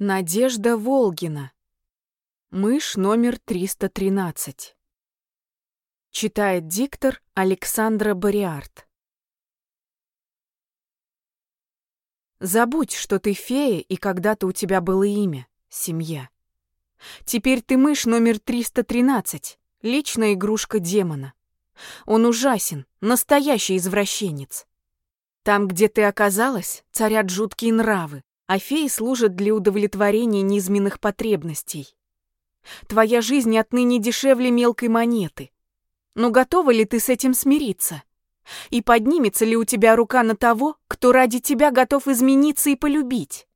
Надежда Волгина. Мышь номер 313. Читает диктор Александра Бариарт. Забудь, что ты фея и когда-то у тебя было имя — семья. Теперь ты мышь номер 313, личная игрушка демона. Он ужасен, настоящий извращенец. Там, где ты оказалась, царят жуткие нравы, а феи служат для удовлетворения низменных потребностей. Твоя жизнь отныне дешевле мелкой монеты. Но готова ли ты с этим смириться? И поднимется ли у тебя рука на того, кто ради тебя готов измениться и полюбить?